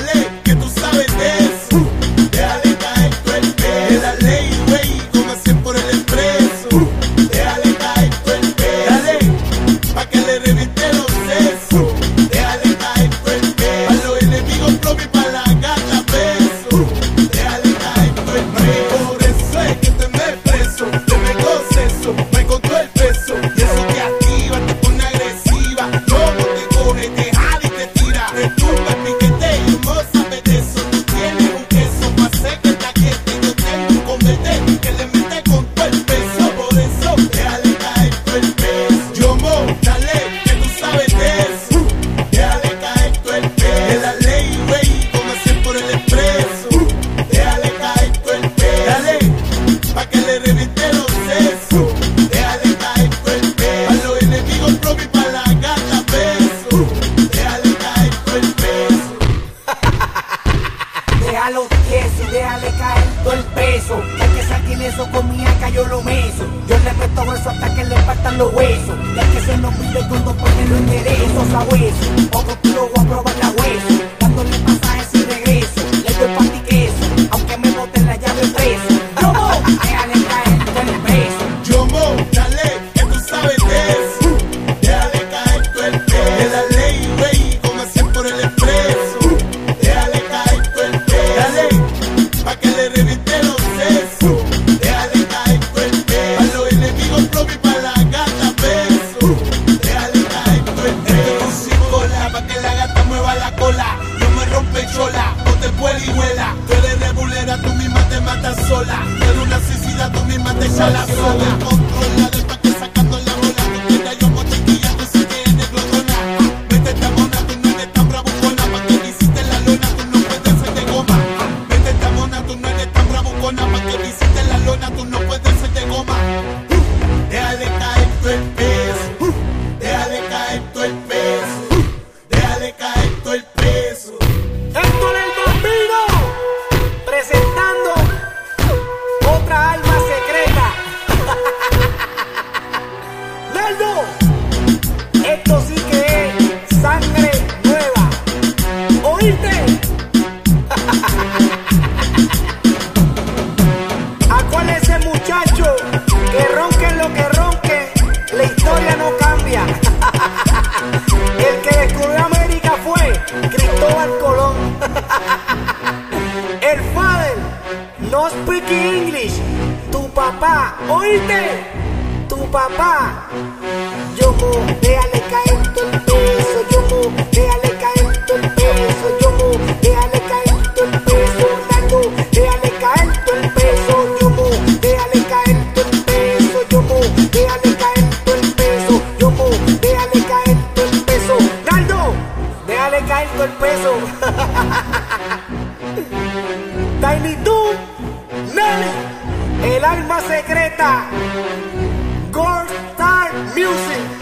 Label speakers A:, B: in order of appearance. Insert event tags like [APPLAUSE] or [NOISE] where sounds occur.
A: Dale.
B: todo el peso. El que saque eso con mi acá yo lo meso.
C: Yo
B: le resto grueso hasta que le faltan los huesos. ya que se nos pide cuando pone pues, los enderezos a hueso. Otro kilo voy a probar la hueso.
C: Dándole pasajes y regreso. Le doy
B: pa' Aunque me boten la llave preso. Yo mo, caer peso.
A: Yo dale, que tú sabes de eso. Déjale caer todo el peso. Que la gata mueva la cola. No me rompe chola, no te vuela. Tú eres rebulera, tú misma te matas sola. Tú eres una suicida, tú misma te echas la soga. Controla
B: ¿Oíste? [LAUGHS] ¿A cuál es ese muchacho que ronque lo que ronque? La historia no cambia. [LAUGHS] El que descubrió América fue Cristóbal Colón. [LAUGHS] El father no speak English. Tu papá, ¿oíste? Tu papá. Yo déjale caer todo el peso. Yo déjale Tiny Toon, Nelly, el alma secreta, Gore Star Music.